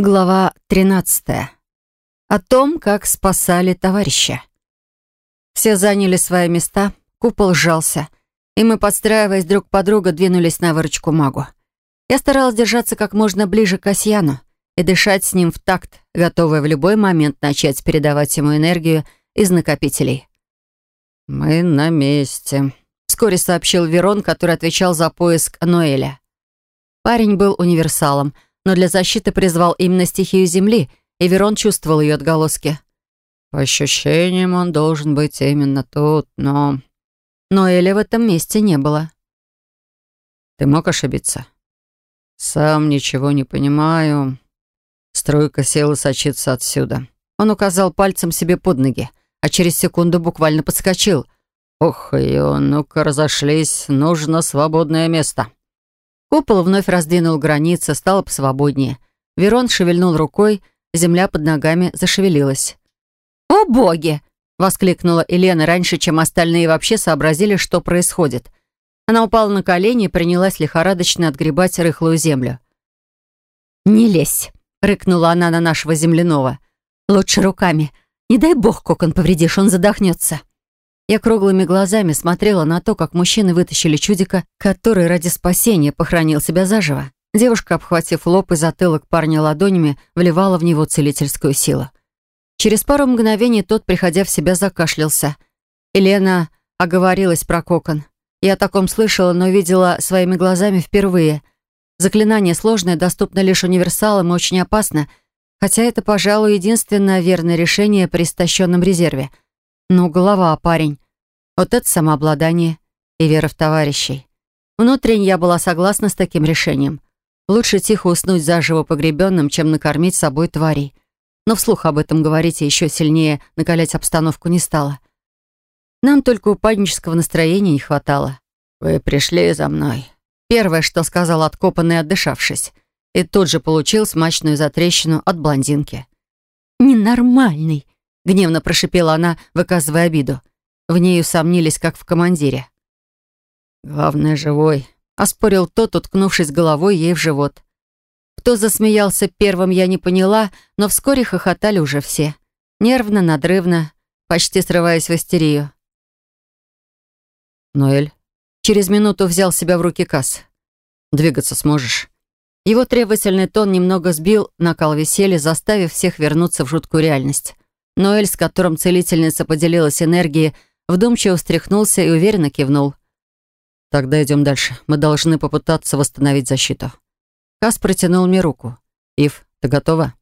Глава 13. О том, как спасали товарища. Все заняли свои места, купол сжался, и мы, подстраиваясь друг под друга, двинулись на выручку магу. Я старалась держаться как можно ближе к Касьяну и дышать с ним в такт, готовая в любой момент начать передавать ему энергию из накопителей. «Мы на месте», — вскоре сообщил Верон, который отвечал за поиск Ноэля. Парень был универсалом — но для защиты призвал именно стихию Земли, и Верон чувствовал ее отголоски. По ощущениям, он должен быть именно тут, но... Но Эли в этом месте не было. Ты мог ошибиться? Сам ничего не понимаю. Струйка села сочиться отсюда. Он указал пальцем себе под ноги, а через секунду буквально подскочил. «Ох, ее, ну-ка разошлись, нужно свободное место». Купол вновь раздвинул границы, стало посвободнее. Верон шевельнул рукой, земля под ногами зашевелилась. «О боги!» — воскликнула Елена раньше, чем остальные вообще сообразили, что происходит. Она упала на колени и принялась лихорадочно отгребать рыхлую землю. «Не лезь!» — рыкнула она на нашего земляного. «Лучше руками. Не дай бог, кокон повредишь, он задохнется». Я круглыми глазами смотрела на то, как мужчины вытащили чудика, который ради спасения похоронил себя заживо. Девушка, обхватив лоб и затылок парня ладонями, вливала в него целительскую силу. Через пару мгновений тот, приходя в себя, закашлялся. Елена оговорилась про кокон. Я о таком слышала, но видела своими глазами впервые. Заклинание сложное, доступно лишь универсалам и очень опасно, хотя это, пожалуй, единственное верное решение при истощенном резерве — ну, голова, парень. Вот это самообладание и вера в товарищей. Внутренне я была согласна с таким решением. Лучше тихо уснуть заживо погребенным, чем накормить собой тварей. Но вслух об этом говорить и еще сильнее накалять обстановку не стало. Нам только упаднического настроения не хватало. «Вы пришли за мной», — первое, что сказал откопанный, отдышавшись. И тут же получил смачную затрещину от блондинки. «Ненормальный», Гневно прошипела она, выказывая обиду. В ней усомнились, как в командире. «Главное, живой», — оспорил тот, уткнувшись головой ей в живот. Кто засмеялся первым, я не поняла, но вскоре хохотали уже все. Нервно, надрывно, почти срываясь в истерию. «Ноэль, через минуту взял себя в руки Касс. Двигаться сможешь?» Его требовательный тон немного сбил накал веселья, заставив всех вернуться в жуткую реальность. Ноэль, с которым целительница поделилась энергией, вдумчиво встряхнулся и уверенно кивнул. «Тогда идем дальше. Мы должны попытаться восстановить защиту». Кас протянул мне руку. «Ив, ты готова?»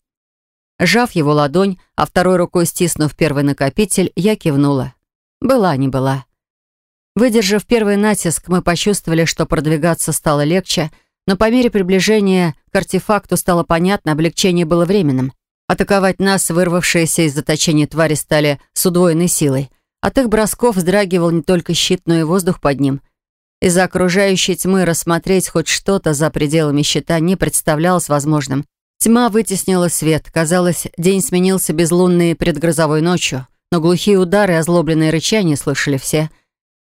Сжав его ладонь, а второй рукой стиснув первый накопитель, я кивнула. Была не была. Выдержав первый натиск, мы почувствовали, что продвигаться стало легче, но по мере приближения к артефакту стало понятно, облегчение было временным. Атаковать нас, вырвавшиеся из заточения твари, стали с удвоенной силой. От их бросков вздрагивал не только щит, но и воздух под ним. Из-за окружающей тьмы рассмотреть хоть что-то за пределами щита не представлялось возможным. Тьма вытеснила свет. Казалось, день сменился безлунной предгрозовой ночью, но глухие удары и озлобленные рычания слышали все.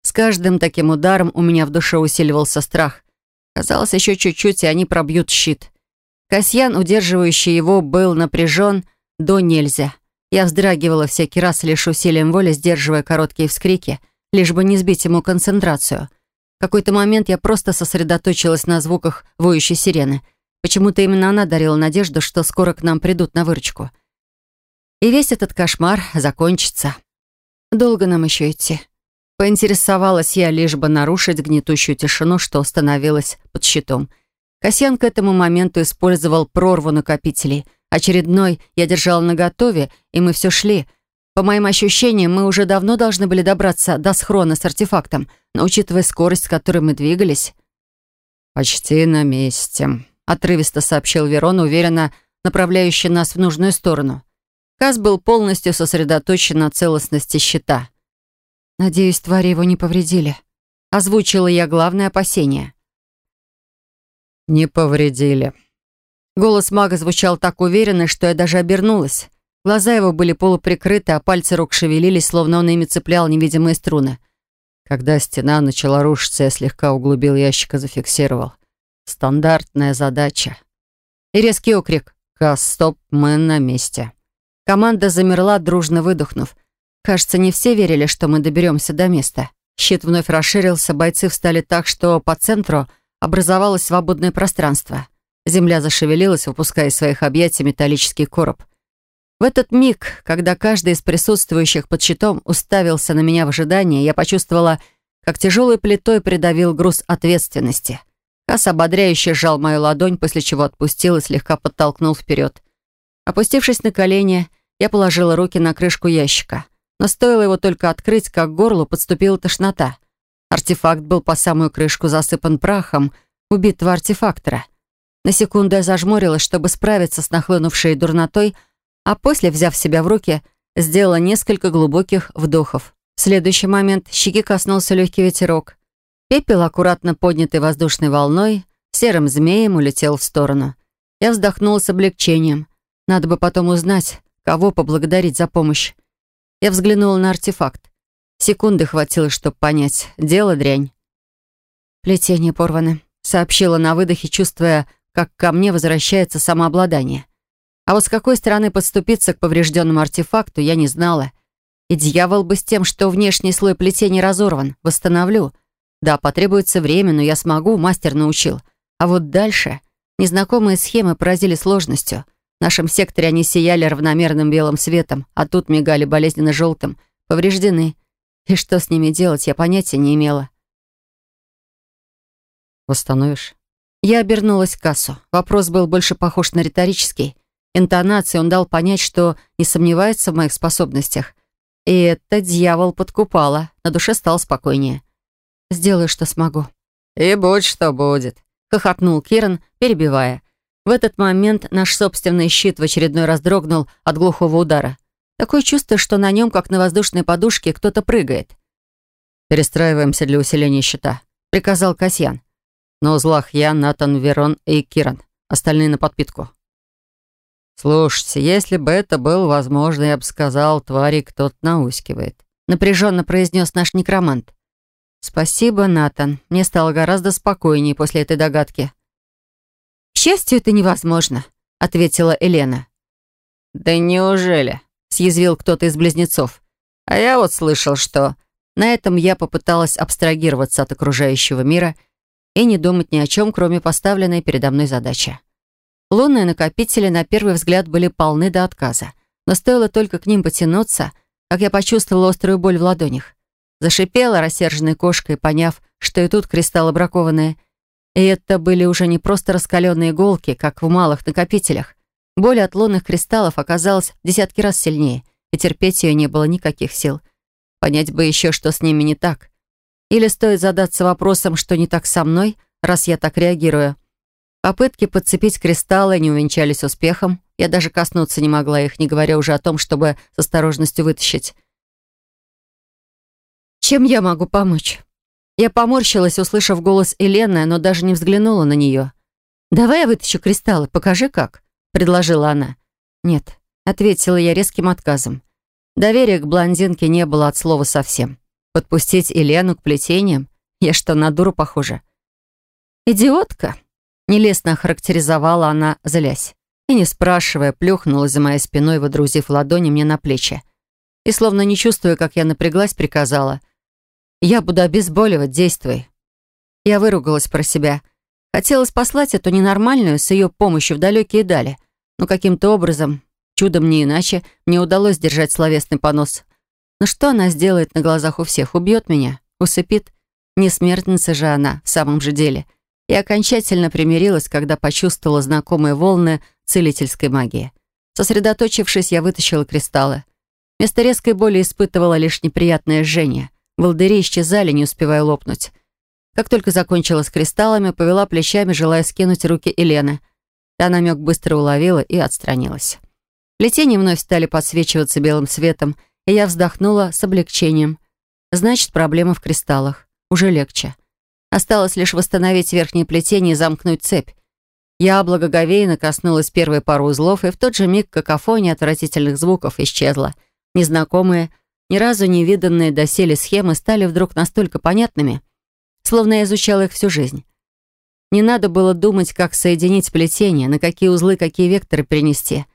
С каждым таким ударом у меня в душе усиливался страх. Казалось, еще чуть-чуть, и они пробьют щит. Касьян, удерживающий его, был напряжен до нельзя. Я вздрагивала всякий раз лишь усилием воли, сдерживая короткие вскрики, лишь бы не сбить ему концентрацию. В какой-то момент я просто сосредоточилась на звуках воющей сирены. Почему-то именно она дарила надежду, что скоро к нам придут на выручку. И весь этот кошмар закончится. Долго нам еще идти? Поинтересовалась я, лишь бы нарушить гнетущую тишину, что становилась под щитом. Касьян к этому моменту использовал прорву накопителей. Очередной я держал наготове, и мы все шли. По моим ощущениям, мы уже давно должны были добраться до схрона с артефактом, но учитывая скорость, с которой мы двигались... «Почти на месте», — отрывисто сообщил Верон, уверенно направляющий нас в нужную сторону. Каз был полностью сосредоточен на целостности щита. «Надеюсь, твари его не повредили», — озвучила я главное опасение. «Не повредили». Голос мага звучал так уверенно, что я даже обернулась. Глаза его были полуприкрыты, а пальцы рук шевелились, словно он ими цеплял невидимые струны. Когда стена начала рушиться, я слегка углубил ящик и зафиксировал. Стандартная задача. И резкий окрик. «Касс, стоп, мы на месте». Команда замерла, дружно выдохнув. Кажется, не все верили, что мы доберемся до места. Щит вновь расширился, бойцы встали так, что по центру образовалось свободное пространство. Земля зашевелилась, выпуская из своих объятий металлический короб. В этот миг, когда каждый из присутствующих под щитом уставился на меня в ожидании, я почувствовала, как тяжелой плитой придавил груз ответственности. Кас ободряюще сжал мою ладонь, после чего отпустил и слегка подтолкнул вперед. Опустившись на колени, я положила руки на крышку ящика. Но стоило его только открыть, как к горлу подступила тошнота. Артефакт был по самую крышку засыпан прахом убитого артефактора. На секунду я зажмурилась, чтобы справиться с нахлынувшей дурнотой, а после, взяв себя в руки, сделала несколько глубоких вдохов. В следующий момент щеки коснулся легкий ветерок. Пепел, аккуратно поднятый воздушной волной, серым змеем улетел в сторону. Я вздохнула с облегчением. Надо бы потом узнать, кого поблагодарить за помощь. Я взглянула на артефакт. Секунды хватило, чтобы понять. Дело дрянь. «Плетение порвано», — сообщила на выдохе, чувствуя, как ко мне возвращается самообладание. А вот с какой стороны подступиться к поврежденному артефакту, я не знала. И дьявол бы с тем, что внешний слой плетения разорван. Восстановлю. Да, потребуется время, но я смогу, мастер научил. А вот дальше... Незнакомые схемы поразили сложностью. В нашем секторе они сияли равномерным белым светом, а тут мигали болезненно желтым. Повреждены. И что с ними делать, я понятия не имела. «Восстановишь?» Я обернулась к кассу. Вопрос был больше похож на риторический. Интонацией он дал понять, что не сомневается в моих способностях. И это дьявол подкупала. На душе стало спокойнее. «Сделаю, что смогу». «И будь что будет», — хохотнул Киран, перебивая. В этот момент наш собственный щит в очередной раз дрогнул от глухого удара. Такое чувство, что на нем, как на воздушной подушке, кто-то прыгает. «Перестраиваемся для усиления щита», — приказал Касьян. «На узлах я, Натан, Верон и Киран. Остальные на подпитку». «Слушайте, если бы это было возможно, я бы сказал, твари кто-то наускивает», напряженно произнес наш некромант. «Спасибо, Натан. Мне стало гораздо спокойнее после этой догадки». «К счастью, это невозможно», — ответила Елена. «Да неужели?» — съязвил кто-то из близнецов. «А я вот слышал, что...» На этом я попыталась абстрагироваться от окружающего мира и не думать ни о чем, кроме поставленной передо мной задачи. Лунные накопители на первый взгляд были полны до отказа. Но стоило только к ним потянуться, как я почувствовала острую боль в ладонях. Зашипела рассерженной кошкой, поняв, что и тут кристаллы бракованные. И это были уже не просто раскаленные иголки, как в малых накопителях. Боль от лунных кристаллов оказалась в десятки раз сильнее, и терпеть ее не было никаких сил. Понять бы еще, что с ними не так. Или стоит задаться вопросом, что не так со мной, раз я так реагирую. Попытки подцепить кристаллы не увенчались успехом. Я даже коснуться не могла их, не говоря уже о том, чтобы с осторожностью вытащить. «Чем я могу помочь?» Я поморщилась, услышав голос Елены, но даже не взглянула на нее. «Давай я вытащу кристаллы, покажи как», — предложила она. «Нет», — ответила я резким отказом. Доверия к блондинке не было от слова совсем. Подпустить Елену к плетениям? Я что, на дуру похожа? «Идиотка», Нелестно охарактеризовала она, злясь. И, не спрашивая, плюхнулась за моей спиной, водрузив ладони мне на плечи. И, словно не чувствуя, как я напряглась, приказала. «Я буду обезболивать, действуй». Я выругалась про себя. Хотелось послать эту ненормальную с ее помощью в далекие дали. Но каким-то образом, чудом не иначе, мне удалось держать словесный понос. Но что она сделает на глазах у всех? Убьет меня? Усыпит? Не смертница же она, в самом же деле и окончательно примирилась, когда почувствовала знакомые волны целительской магии. Сосредоточившись, я вытащила кристаллы. Вместо резкой боли испытывала лишь неприятное жжение. Волдыри исчезали, не успевая лопнуть. Как только закончила с кристаллами, повела плечами, желая скинуть руки Елены. Та намек быстро уловила и отстранилась. Плетения вновь стали подсвечиваться белым светом, и я вздохнула с облегчением. Значит, проблема в кристаллах. Уже легче. Осталось лишь восстановить верхнее плетение и замкнуть цепь. Я благоговейно коснулась первой пары узлов, и в тот же миг какофония отвратительных звуков исчезла. Незнакомые, ни разу не виданные доселе схемы стали вдруг настолько понятными, словно я изучала их всю жизнь. Не надо было думать, как соединить плетение, на какие узлы, какие векторы перенести.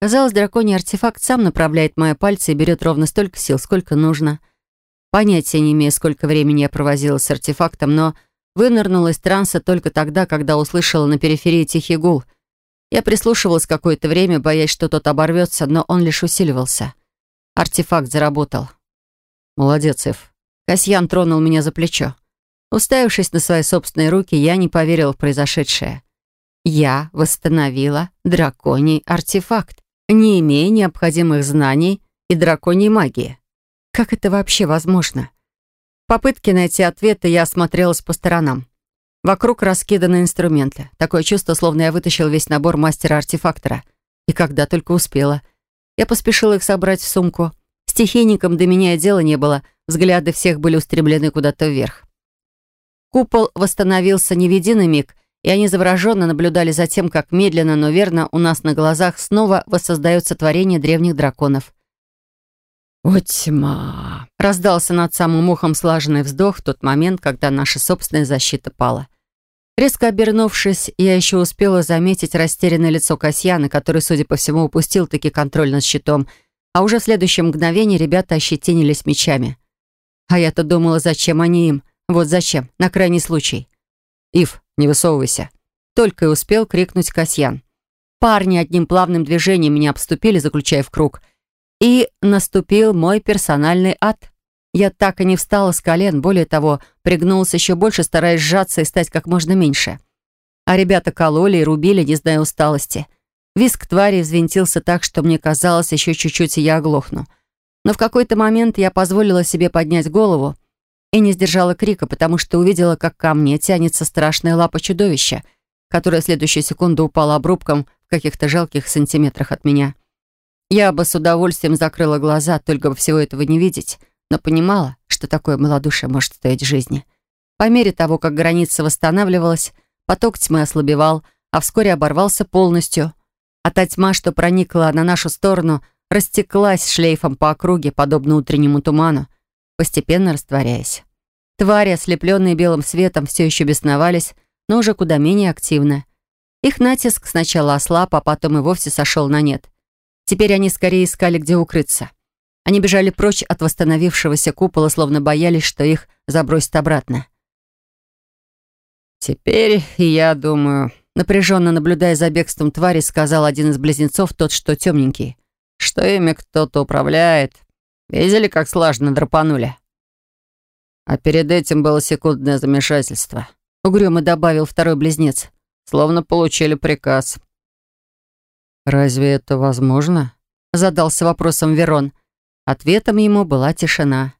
Казалось, драконий артефакт сам направляет мои пальцы и берет ровно столько сил, сколько нужно. Понятия не имея, сколько времени я провозила с артефактом, но вынырнула из транса только тогда, когда услышала на периферии тихий гул. Я прислушивалась какое-то время, боясь, что тот оборвется, но он лишь усиливался. Артефакт заработал. «Молодец, Эв». Касьян тронул меня за плечо. Уставившись на свои собственные руки, я не поверила в произошедшее. Я восстановила драконий артефакт, не имея необходимых знаний и драконьей магии. Как это вообще возможно? В попытке найти ответы я осмотрелась по сторонам. Вокруг раскиданы инструменты. Такое чувство, словно я вытащил весь набор мастера-артефактора. И когда только успела. Я поспешила их собрать в сумку. Стихийникам до меня дела не было, взгляды всех были устремлены куда-то вверх. Купол восстановился не в единый миг, и они завороженно наблюдали за тем, как медленно, но верно у нас на глазах снова воссоздается творение древних драконов. «О, тьма!» — раздался над самым ухом слаженный вздох в тот момент, когда наша собственная защита пала. Резко обернувшись, я еще успела заметить растерянное лицо Касьяна, который, судя по всему, упустил таки контроль над щитом, а уже в следующем мгновении ребята ощетинились мечами. А я-то думала, зачем они им? Вот зачем, на крайний случай. «Ив, не высовывайся!» Только и успел крикнуть Касьян. Парни одним плавным движением меня обступили, заключая в круг. И наступил мой персональный ад. Я так и не встала с колен, более того, пригнулась еще больше, стараясь сжаться и стать как можно меньше. А ребята кололи и рубили, не зная усталости. Виск твари взвинтился так, что мне казалось, еще чуть-чуть и я оглохну. Но в какой-то момент я позволила себе поднять голову и не сдержала крика, потому что увидела, как ко мне тянется страшная лапа чудовища, которая в следующую секунду упала обрубком в каких-то жалких сантиметрах от меня. Я бы с удовольствием закрыла глаза, только бы всего этого не видеть, но понимала, что такое малодушие может стоить жизни. По мере того, как граница восстанавливалась, поток тьмы ослабевал, а вскоре оборвался полностью. А та тьма, что проникла на нашу сторону, растеклась шлейфом по округе, подобно утреннему туману, постепенно растворяясь. Твари, ослепленные белым светом, все еще бесновались, но уже куда менее активно. Их натиск сначала ослаб, а потом и вовсе сошел на нет. Теперь они скорее искали, где укрыться. Они бежали прочь от восстановившегося купола, словно боялись, что их забросят обратно. «Теперь я думаю...» Напряженно наблюдая за бегством твари, сказал один из близнецов, тот, что темненький, что ими кто-то управляет, Видели, как слаженно драпанули? А перед этим было секундное замешательство. Угрюмо добавил второй близнец. Словно получили приказ. «Разве это возможно?» Задался вопросом Верон. Ответом ему была тишина.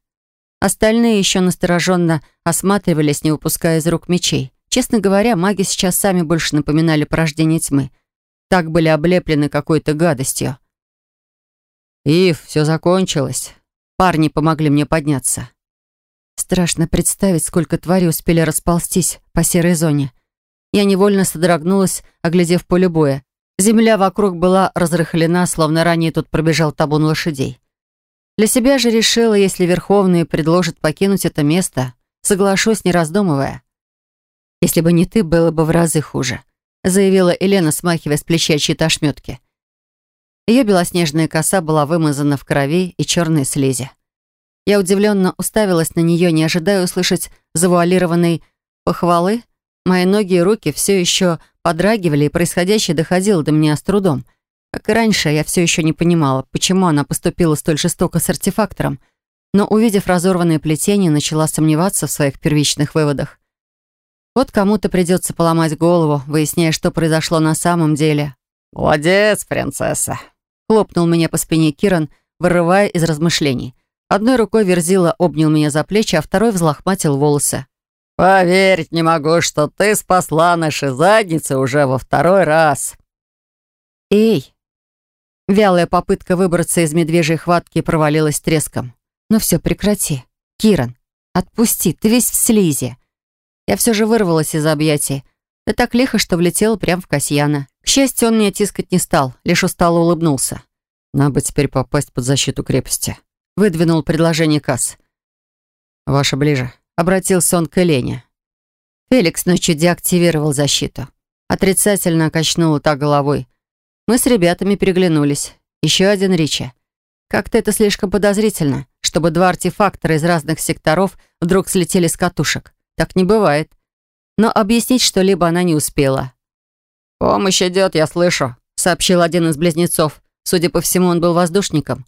Остальные еще настороженно осматривались, не выпуская из рук мечей. Честно говоря, маги сейчас сами больше напоминали порождение тьмы. Так были облеплены какой-то гадостью. «Ив, все закончилось. Парни помогли мне подняться. Страшно представить, сколько тварей успели расползтись по серой зоне. Я невольно содрогнулась, оглядев поле боя. Земля вокруг была разрыхлена, словно ранее тут пробежал табун лошадей. Для себя же решила, если Верховный предложит покинуть это место, соглашусь, не раздумывая. «Если бы не ты, было бы в разы хуже», заявила Елена, смахивая с плеча чьи-то ошметки. Ее белоснежная коса была вымазана в крови и черной слизи. Я удивленно уставилась на нее, не ожидая услышать завуалированной похвалы. Мои ноги и руки все еще подрагивали, и происходящее доходило до меня с трудом. Как и раньше, я все еще не понимала, почему она поступила столь жестоко с артефактором, но, увидев разорванное плетение, начала сомневаться в своих первичных выводах. Вот кому-то придется поломать голову, выясняя, что произошло на самом деле. «Молодец, принцесса!» Хлопнул меня по спине Киран, вырывая из размышлений. Одной рукой Верзила обнял меня за плечи, а второй взлохматил волосы. «Поверить не могу, что ты спасла наши задницы уже во второй раз». «Эй!» Вялая попытка выбраться из медвежьей хватки провалилась треском. «Ну все, прекрати. Киран, отпусти, ты весь в слизи». Я все же вырвалась из объятий. Да так лихо, что влетела прямо в Касьяна. К счастью, он меня тискать не стал, лишь устало улыбнулся. «Нам бы теперь попасть под защиту крепости», — выдвинул предложение Касс. «Ваша ближе», — обратился он к Элене. Феликс ночью деактивировал защиту. Отрицательно качнула та головой. Мы с ребятами переглянулись. Еще один Ричи. Как-то это слишком подозрительно, чтобы два артефактора из разных секторов вдруг слетели с катушек. Так не бывает. Но объяснить что-либо она не успела. «Помощь идет, я слышу», — сообщил один из близнецов. Судя по всему, он был воздушником.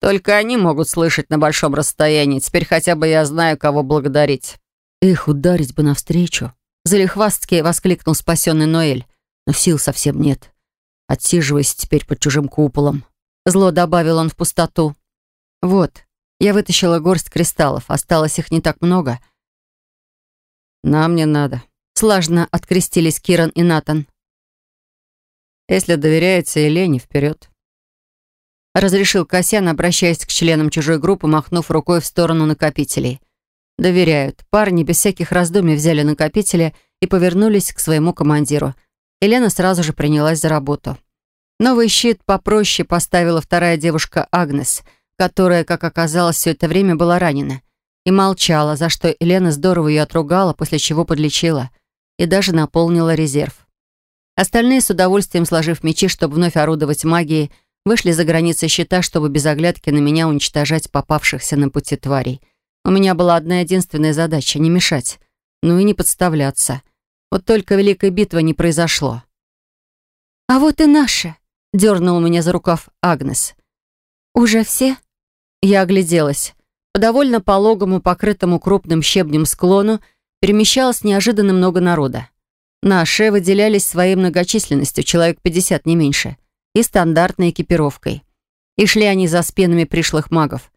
«Только они могут слышать на большом расстоянии. Теперь хотя бы я знаю, кого благодарить». «Эх, ударить бы навстречу!» Залихвастки воскликнул спасенный Ноэль. «Но сил совсем нет. Отсиживайся теперь под чужим куполом». Зло добавил он в пустоту. «Вот, я вытащила горсть кристаллов. Осталось их не так много». «Нам не надо», — слажно открестились Киран и Натан. «Если доверяете Елене, вперед». Разрешил Касьян, обращаясь к членам чужой группы, махнув рукой в сторону накопителей. Доверяют. Парни без всяких раздумий взяли накопители и повернулись к своему командиру. Елена сразу же принялась за работу. Новый щит попроще поставила вторая девушка Агнес, которая, как оказалось, все это время была ранена. И молчала, за что Елена здорово ее отругала, после чего подлечила. И даже наполнила резерв. Остальные, с удовольствием сложив мечи, чтобы вновь орудовать магией, вышли за границы щита, чтобы без оглядки на меня уничтожать попавшихся на пути тварей — у меня была одна единственная задача — не мешать, ну и не подставляться. Вот только великой битвы не произошло. «А вот и наша!» — дернула меня за рукав Агнес. «Уже все?» Я огляделась. По довольно пологому, покрытому крупным щебнем склону перемещалось неожиданно много народа. Наши выделялись своей многочисленностью, человек 50 не меньше, и стандартной экипировкой. И шли они за спинами пришлых магов.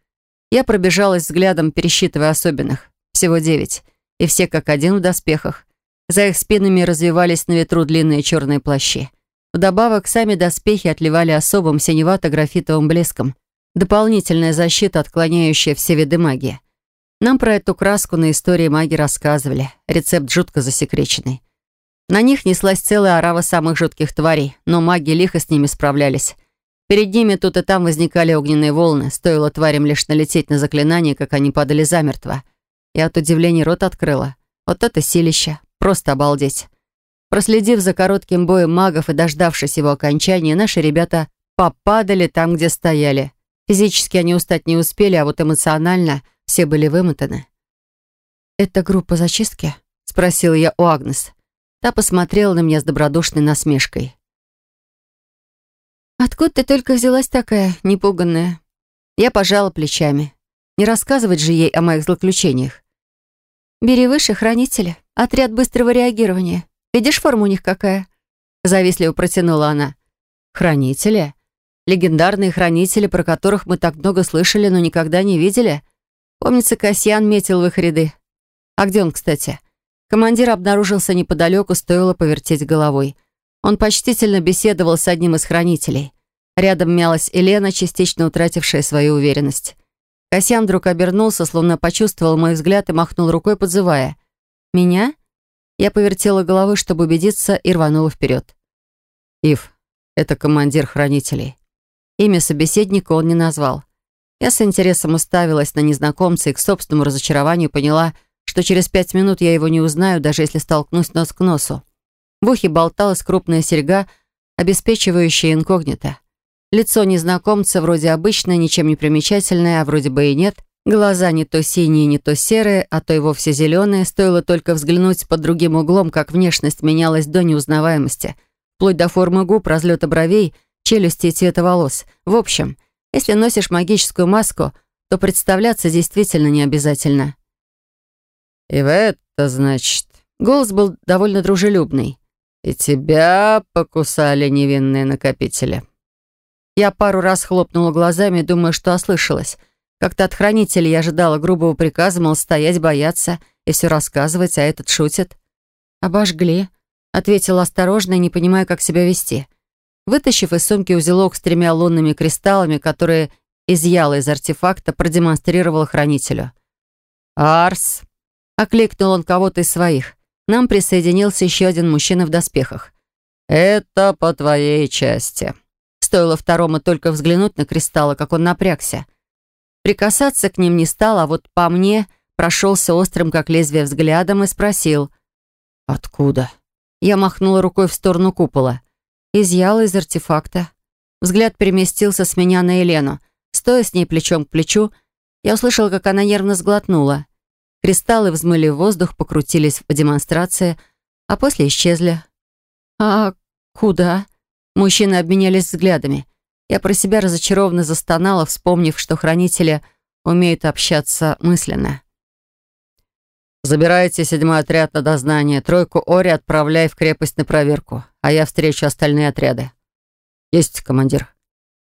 Я пробежалась взглядом, пересчитывая особенных. Всего девять. И все как один в доспехах. За их спинами развивались на ветру длинные черные плащи. Вдобавок, сами доспехи отливали особым синевато-графитовым блеском. Дополнительная защита, отклоняющая все виды магии. Нам про эту краску на истории маги рассказывали. Рецепт жутко засекреченный. На них неслась целая орава самых жутких тварей, но маги лихо с ними справлялись. Перед ними тут и там возникали огненные волны. Стоило тварям лишь налететь на заклинание, как они падали замертво. Я от удивления рот открыла. Вот это силища. Просто обалдеть. Проследив за коротким боем магов и дождавшись его окончания, наши ребята попадали там, где стояли. Физически они устать не успели, а вот эмоционально все были вымотаны. «Это группа зачистки?» — спросила я у Агнес. Та посмотрела на меня с добродушной насмешкой. «Откуда ты только взялась такая, непуганная?» Я пожала плечами. Не рассказывать же ей о моих злоключениях. «Бери выше, хранители. Отряд быстрого реагирования. Видишь, форма у них какая?» Завистливо протянула она. «Хранители? Легендарные хранители, про которых мы так много слышали, но никогда не видели? Помнится, Касьян метил в их ряды. А где он, кстати?» Командир обнаружился неподалеку, стоило повертеть головой. Он почтительно беседовал с одним из хранителей. Рядом мялась Елена, частично утратившая свою уверенность. Касьян вдруг обернулся, словно почувствовал мой взгляд и махнул рукой, подзывая. «Меня?» Я повертела головой, чтобы убедиться, и рванула вперед. «Ив, это командир хранителей». Имя собеседника он не назвал. Я с интересом уставилась на незнакомца и к собственному разочарованию поняла, что через пять минут я его не узнаю, даже если столкнусь нос к носу. В ухе болталась крупная серьга, обеспечивающая инкогнито. Лицо незнакомца вроде обычное, ничем не примечательное, а вроде бы и нет. Глаза не то синие, не то серые, а то и вовсе зеленые. Стоило только взглянуть под другим углом, как внешность менялась до неузнаваемости. Вплоть до формы губ, разлета бровей, челюсти и цвета волос. В общем, если носишь магическую маску, то представляться действительно не обязательно. «И в это, значит...» Голос был довольно дружелюбный. И тебя покусали невинные накопители. Я пару раз хлопнула глазами, думая, что ослышалась. Как-то от хранителя я ожидала грубого приказа, мол, стоять, бояться и все рассказывать, а этот шутит. «Обожгли», — ответила осторожно, не понимая, как себя вести. Вытащив из сумки узелок с тремя лунными кристаллами, которые изъяла из артефакта, продемонстрировала хранителю. «Арс!» — окликнул он кого-то из своих нам присоединился еще один мужчина в доспехах. «Это по твоей части». Стоило второму только взглянуть на кристаллы, как он напрягся. Прикасаться к ним не стал, а вот по мне прошелся острым, как лезвие, взглядом и спросил «Откуда?». Я махнула рукой в сторону купола. Изъяла из артефакта. Взгляд переместился с меня на Елену. Стоя с ней плечом к плечу, я услышала, как она нервно сглотнула. Кристаллы взмыли в воздух, покрутились в демонстрации, а после исчезли. «А куда?» Мужчины обменялись взглядами. Я про себя разочарованно застонала, вспомнив, что хранители умеют общаться мысленно. «Забирайте седьмой отряд на дознание. Тройку Ори отправляй в крепость на проверку, а я встречу остальные отряды». «Есть, командир».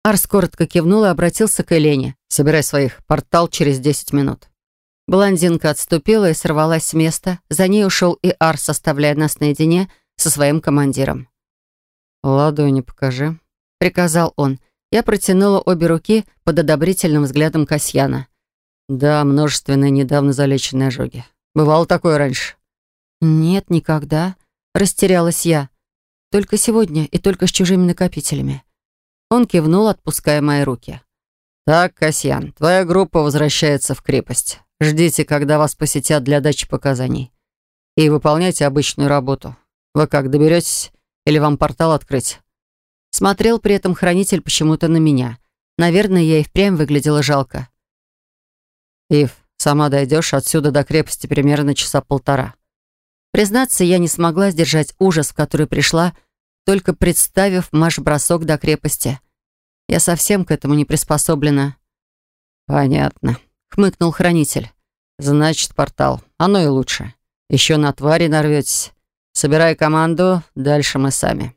Арс коротко кивнул и обратился к Елене. «Собирай своих. Портал через десять минут». Блондинка отступила и сорвалась с места. За ней ушел и Арс, оставляя нас наедине со своим командиром. «Ладони покажи», — приказал он. Я протянула обе руки под одобрительным взглядом Касьяна. «Да, множественные недавно залеченные ожоги. Бывало такое раньше?» «Нет, никогда», — растерялась я. «Только сегодня и только с чужими накопителями». Он кивнул, отпуская мои руки. «Так, Касьян, твоя группа возвращается в крепость. Ждите, когда вас посетят для дачи показаний. И выполняйте обычную работу. Вы как, доберетесь? Или вам портал открыть?» Смотрел при этом хранитель почему-то на меня. Наверное, я и впрямь выглядела жалко. «Ив, сама дойдешь отсюда до крепости примерно часа полтора». Признаться, я не смогла сдержать ужас, в который пришла, только представив марш-бросок до крепости. Я совсем к этому не приспособлена. «Понятно», — хмыкнул хранитель. «Значит, портал. Оно и лучше. Еще на твари нарветесь. Собирай команду, дальше мы сами».